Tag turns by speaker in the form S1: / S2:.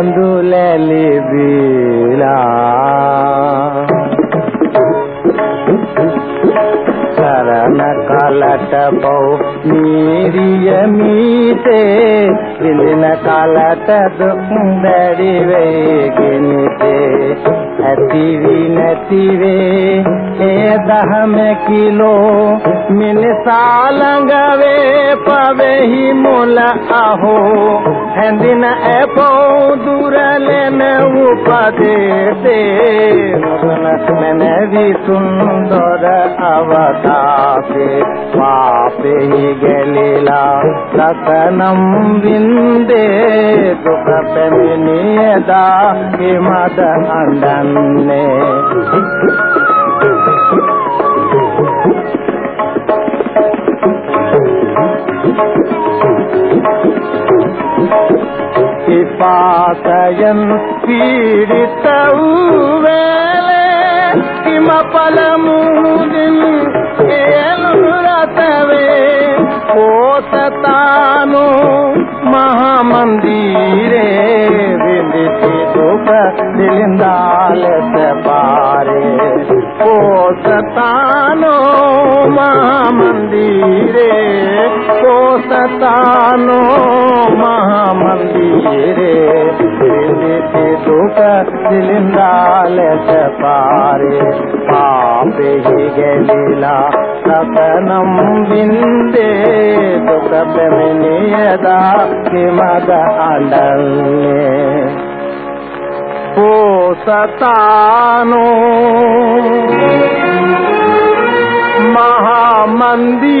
S1: පලන කඳුලැලි බීලා සරණ කලට පොව් නීරිය මීතේ විඳින කලට දුක් දැඩි වේගෙනතේ ඇති වී නැති වේ ඒ දහම කිලෝ මිනිසා ළඟ වේ පවෙහි මුල අහෝ හැඳින අපෝ උපදේසේ නොසන මනවි සුන්දර අවතාසේ පාපෙහි ගැලිලා සතනම් වින්දේ දුක පැමිණියදා හිමද අඬන්නේ විපාකයන් පීඩිත වූ වේලේ रत रे कोन महा मंदी रे विंद सवारे ओतानो महा मंदी रे कोन महा मंदी रे लाल चपारे ಸುಖ ಬೆಮಿನಿಯದ न कमा ಓ होत महामंदी